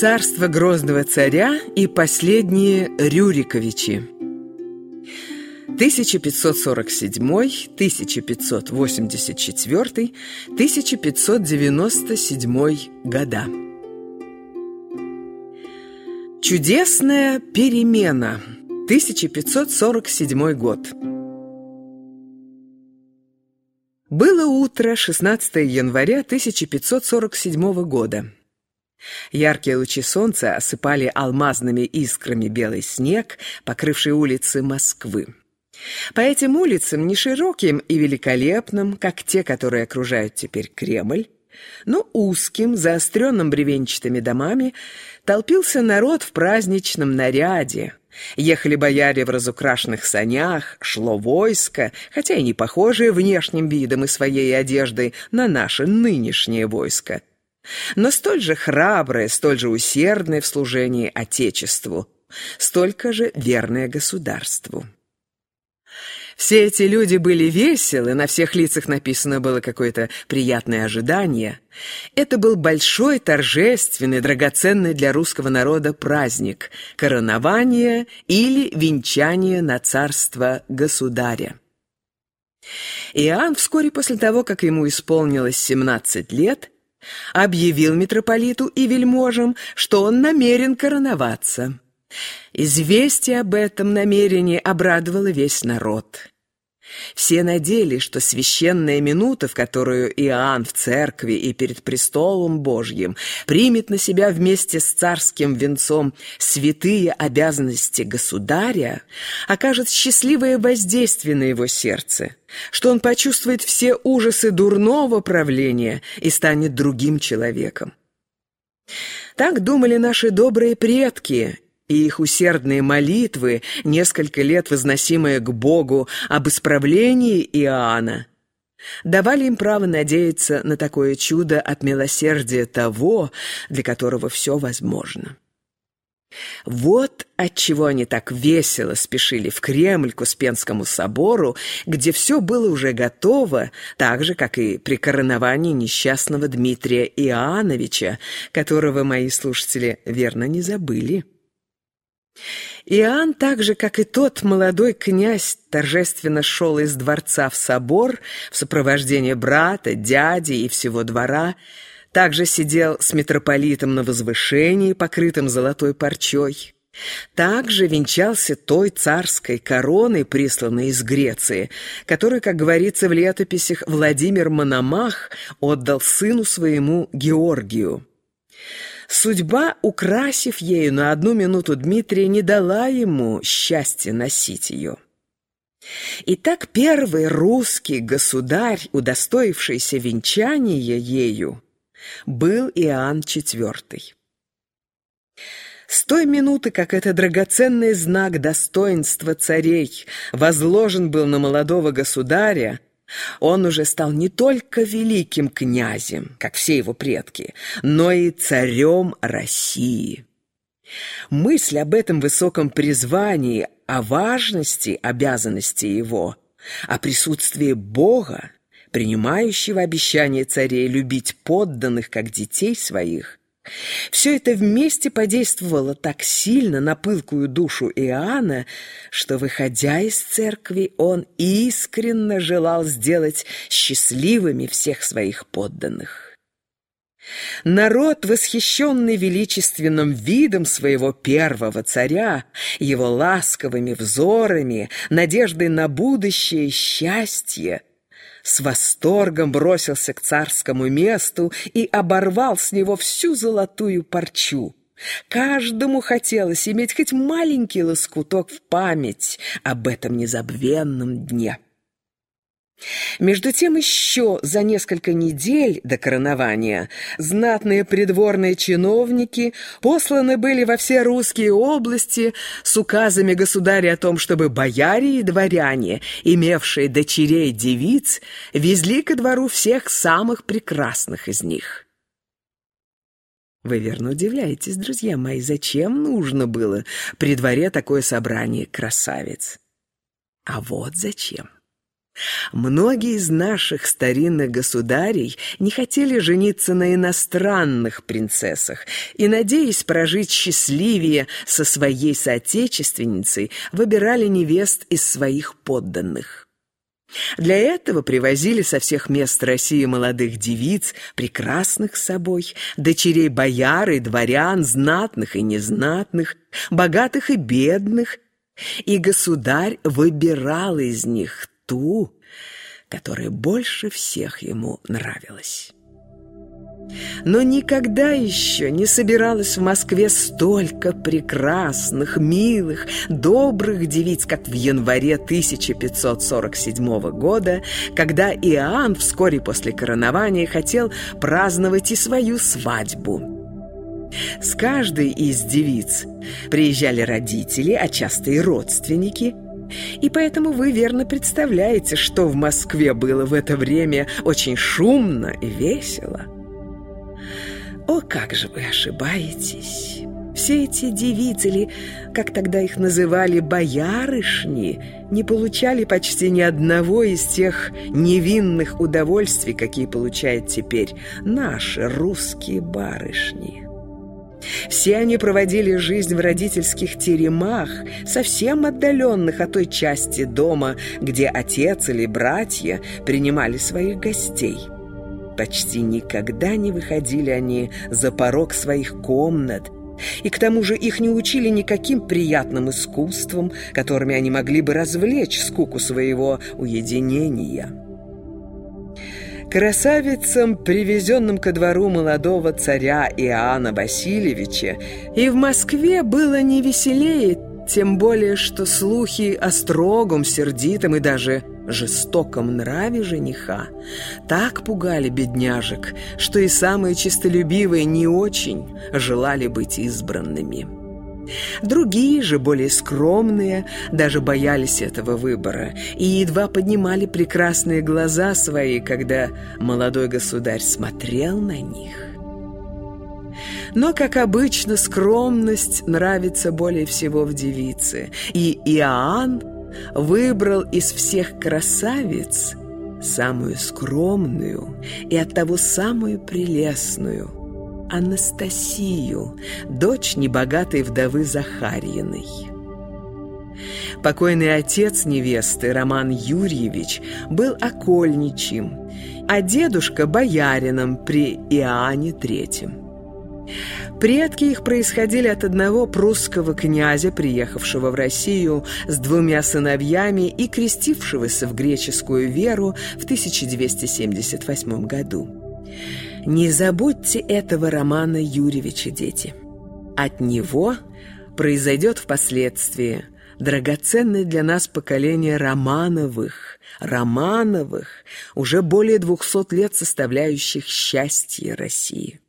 Царство грозного царя и последние Рюриковичи 1547, 1584, 1597 года. Чудесная перемена. 1547 год. Было утро 16 января 1547 года. Яркие лучи солнца осыпали алмазными искрами белый снег, покрывший улицы Москвы. По этим улицам, не широким и великолепным, как те, которые окружают теперь Кремль, но узким, заостренным бревенчатыми домами, толпился народ в праздничном наряде. Ехали бояре в разукрашенных санях, шло войско, хотя и не похожее внешним видом и своей одеждой на наше нынешнее войско, но столь же храброе, столь же усердное в служении Отечеству, столько же верное государству. Все эти люди были веселы, на всех лицах написано было какое-то приятное ожидание. Это был большой, торжественный, драгоценный для русского народа праздник – коронование или венчание на царство государя. Иоанн вскоре после того, как ему исполнилось 17 лет, объявил митрополиту и вельможам, что он намерен короноваться. Известие об этом намерении обрадовало весь народ. Все надеялись, что священная минута, в которую Иоанн в церкви и перед престолом Божьим примет на себя вместе с царским венцом святые обязанности государя, окажет счастливое воздействие на его сердце, что он почувствует все ужасы дурного правления и станет другим человеком. Так думали наши добрые предки, и их усердные молитвы, несколько лет возносимые к Богу об исправлении Иоанна, давали им право надеяться на такое чудо от милосердия того, для которого все возможно. Вот отчего они так весело спешили в Кремль к Успенскому собору, где все было уже готово, так же, как и при короновании несчастного Дмитрия Иоанновича, которого мои слушатели верно не забыли. Иоанн, так же, как и тот молодой князь, торжественно шел из дворца в собор в сопровождении брата, дяди и всего двора, также сидел с митрополитом на возвышении, покрытым золотой парчой. Также венчался той царской короной, присланной из Греции, которую, как говорится в летописях, Владимир Мономах отдал сыну своему Георгию. Судьба, украсив ею на одну минуту Дмитрия, не дала ему счастья носить ее. Итак, первый русский государь, удостоившийся венчания ею, был Иоанн IV. С той минуты, как этот драгоценный знак достоинства царей возложен был на молодого государя, он уже стал не только великим князем, как все его предки, но и царем России. Мысль об этом высоком призвании, о важности обязанности его, о присутствии Бога, принимающего обещание царей любить подданных, как детей своих, все это вместе подействовало так сильно на пылкую душу Иоанна, что, выходя из церкви, он искренне желал сделать счастливыми всех своих подданных. Народ, восхищенный величественным видом своего первого царя, его ласковыми взорами, надеждой на будущее счастье, с восторгом бросился к царскому месту и оборвал с него всю золотую парчу. Каждому хотелось иметь хоть маленький лоскуток в память об этом незабвенном дне. Между тем еще за несколько недель до коронования знатные придворные чиновники посланы были во все русские области с указами государя о том, чтобы бояре и дворяне, имевшие дочерей девиц, везли ко двору всех самых прекрасных из них. Вы верно удивляетесь, друзья мои, зачем нужно было при дворе такое собрание красавиц? А вот зачем. Многие из наших старинных государей не хотели жениться на иностранных принцессах и, надеясь прожить счастливее со своей соотечественницей, выбирали невест из своих подданных. Для этого привозили со всех мест России молодых девиц, прекрасных собой, дочерей бояр и дворян, знатных и незнатных, богатых и бедных, и государь выбирал из них ту, которая больше всех ему нравилась. Но никогда еще не собиралось в Москве столько прекрасных, милых, добрых девиц, как в январе 1547 года, когда Иоанн вскоре после коронования хотел праздновать и свою свадьбу. С каждой из девиц приезжали родители, а часто и родственники – и поэтому вы верно представляете, что в Москве было в это время очень шумно и весело. О, как же вы ошибаетесь! Все эти девицы, или, как тогда их называли, боярышни, не получали почти ни одного из тех невинных удовольствий, какие получают теперь наши русские барышни. Все они проводили жизнь в родительских теремах, совсем отдаленных от той части дома, где отец или братья принимали своих гостей. Почти никогда не выходили они за порог своих комнат, и к тому же их не учили никаким приятным искусствам, которыми они могли бы развлечь скуку своего уединения. Красавицам, привезенным ко двору молодого царя Иоанна Васильевича, и в Москве было не веселее, тем более, что слухи о строгом, сердитом и даже жестоком нраве жениха так пугали бедняжек, что и самые честолюбивые не очень желали быть избранными. Другие же, более скромные, даже боялись этого выбора и едва поднимали прекрасные глаза свои, когда молодой государь смотрел на них. Но, как обычно, скромность нравится более всего в девице, и Иоанн выбрал из всех красавиц самую скромную и оттого самую прелестную – Анастасию, дочь небогатой вдовы Захарьиной. Покойный отец невесты, Роман Юрьевич, был окольничьим, а дедушка – боярином при Иоанне III. Предки их происходили от одного прусского князя, приехавшего в Россию с двумя сыновьями и крестившегося в греческую веру в 1278 году. Не забудьте этого Романа Юрьевича, дети. От него произойдет впоследствии драгоценное для нас поколение Романовых, Романовых, уже более двухсот лет составляющих счастье России.